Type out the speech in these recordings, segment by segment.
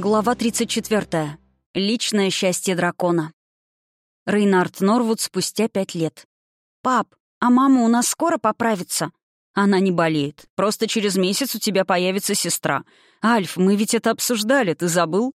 Глава 34. Личное счастье дракона. Рейнард Норвуд спустя пять лет. «Пап, а мама у нас скоро поправится?» «Она не болеет. Просто через месяц у тебя появится сестра. Альф, мы ведь это обсуждали, ты забыл?»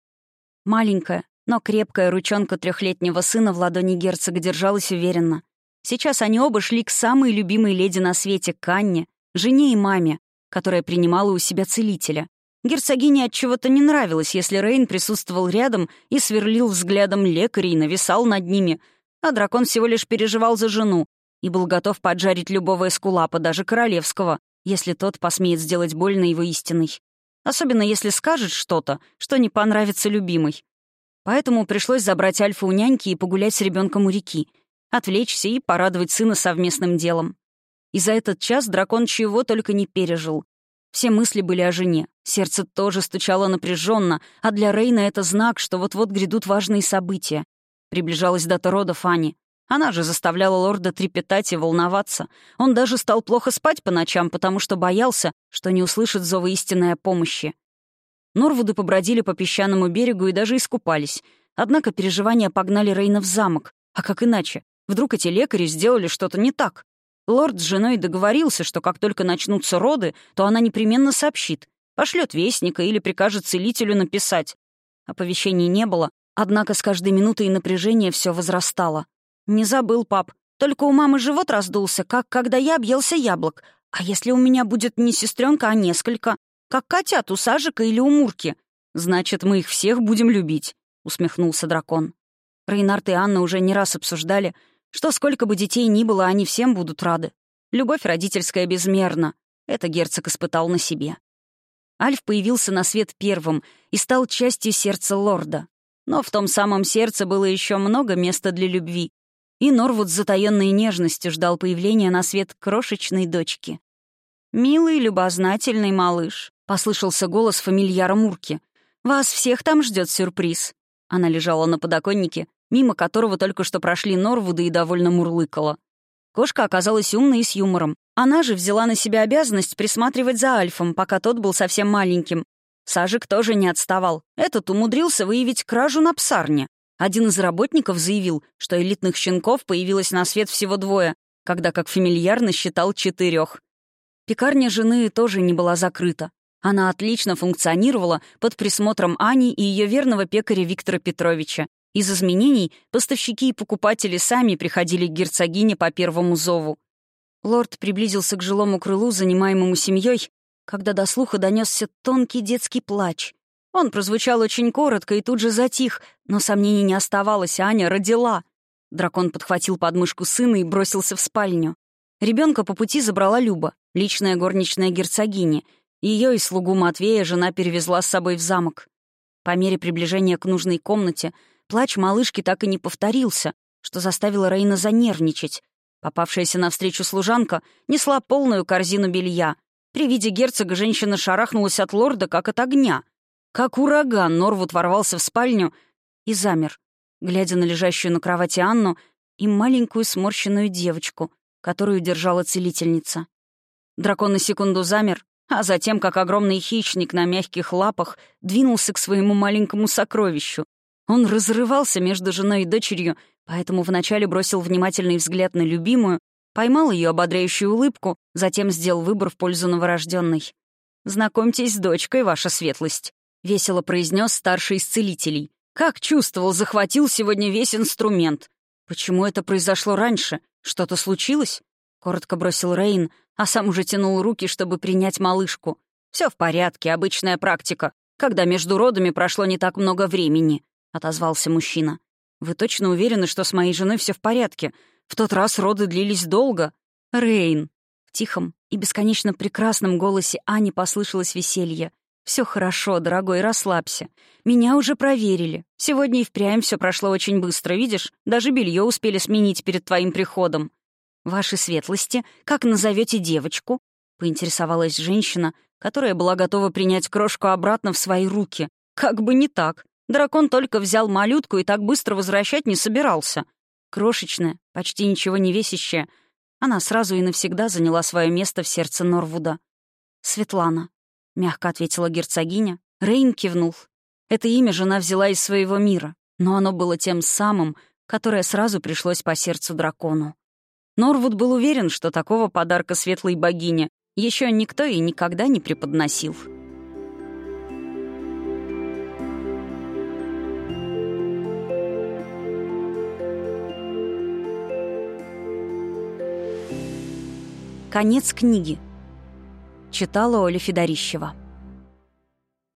Маленькая, но крепкая ручонка трехлетнего сына в ладони герцога держалась уверенно. Сейчас они оба шли к самой любимой леди на свете, Канне, жене и маме, которая принимала у себя целителя. Герцогине от чего-то не нравилось, если Рейн присутствовал рядом и сверлил взглядом лекарей, нависал над ними, а дракон всего лишь переживал за жену и был готов поджарить любого эскулапа, даже королевского, если тот посмеет сделать больно его истиной. Особенно если скажет что-то, что не понравится любимой. Поэтому пришлось забрать Альфа у няньки и погулять с ребенком у реки, отвлечься и порадовать сына совместным делом. И за этот час дракон чего только не пережил. Все мысли были о жене. Сердце тоже стучало напряженно, а для Рейна это знак, что вот-вот грядут важные события. Приближалась дата рода Фани. Она же заставляла лорда трепетать и волноваться. Он даже стал плохо спать по ночам, потому что боялся, что не услышит зова истинной помощи. Норвуды побродили по песчаному берегу и даже искупались. Однако переживания погнали Рейна в замок. А как иначе? Вдруг эти лекари сделали что-то не так? Лорд с женой договорился, что как только начнутся роды, то она непременно сообщит, пошлет вестника или прикажет целителю написать. Оповещений не было, однако с каждой минутой напряжение все возрастало. «Не забыл, пап. Только у мамы живот раздулся, как когда я объелся яблок. А если у меня будет не сестренка, а несколько? Как котят у Сажика или у Мурки? Значит, мы их всех будем любить», — усмехнулся дракон. Рейнард и Анна уже не раз обсуждали, что сколько бы детей ни было, они всем будут рады. Любовь родительская безмерна. Это герцог испытал на себе. Альф появился на свет первым и стал частью сердца лорда. Но в том самом сердце было еще много места для любви. И Норвуд с затаённой нежностью ждал появления на свет крошечной дочки. «Милый, любознательный малыш», — послышался голос фамильяра Мурки. «Вас всех там ждет сюрприз». Она лежала на подоконнике, мимо которого только что прошли Норвуды и довольно мурлыкала. Кошка оказалась умной и с юмором. Она же взяла на себя обязанность присматривать за Альфом, пока тот был совсем маленьким. Сажик тоже не отставал. Этот умудрился выявить кражу на псарне. Один из работников заявил, что элитных щенков появилось на свет всего двое, когда как фамильярно считал четырех. Пекарня жены тоже не была закрыта. Она отлично функционировала под присмотром Ани и ее верного пекаря Виктора Петровича, из изменений поставщики и покупатели сами приходили к герцогине по первому зову. Лорд приблизился к жилому крылу, занимаемому семьей, когда до слуха донесся тонкий детский плач. Он прозвучал очень коротко и тут же затих, но сомнений не оставалось, Аня родила. Дракон подхватил подмышку сына и бросился в спальню. Ребенка по пути забрала Люба, личная горничная герцогини. Ее и слугу Матвея жена перевезла с собой в замок. По мере приближения к нужной комнате Плач малышки так и не повторился, что заставило Рейна занервничать. Попавшаяся навстречу служанка несла полную корзину белья. При виде герцога женщина шарахнулась от лорда, как от огня. Как ураган Норвуд ворвался в спальню и замер, глядя на лежащую на кровати Анну и маленькую сморщенную девочку, которую держала целительница. Дракон на секунду замер, а затем, как огромный хищник на мягких лапах, двинулся к своему маленькому сокровищу, он разрывался между женой и дочерью, поэтому вначале бросил внимательный взгляд на любимую, поймал ее ободряющую улыбку, затем сделал выбор в пользу новорожденной. «Знакомьтесь с дочкой, ваша светлость», — весело произнес старший из целителей. «Как чувствовал, захватил сегодня весь инструмент. Почему это произошло раньше? Что-то случилось?» — коротко бросил Рейн, а сам уже тянул руки, чтобы принять малышку. Все в порядке, обычная практика, когда между родами прошло не так много времени», — отозвался мужчина. «Вы точно уверены, что с моей женой все в порядке? В тот раз роды длились долго. Рейн!» В тихом и бесконечно прекрасном голосе Ани послышалось веселье. Все хорошо, дорогой, расслабься. Меня уже проверили. Сегодня и впрямь все прошло очень быстро, видишь? Даже белье успели сменить перед твоим приходом. Ваши светлости, как назовете девочку?» — поинтересовалась женщина, которая была готова принять крошку обратно в свои руки. Как бы не так. Дракон только взял малютку и так быстро возвращать не собирался. Крошечная, почти ничего не весящая, она сразу и навсегда заняла свое место в сердце Норвуда. «Светлана», — мягко ответила герцогиня. Рейн кивнул. Это имя жена взяла из своего мира, но оно было тем самым, которое сразу пришлось по сердцу дракону. Норвуд был уверен, что такого подарка светлой богине еще никто и никогда не преподносил. Конец книги. Читала Оля Федорищева.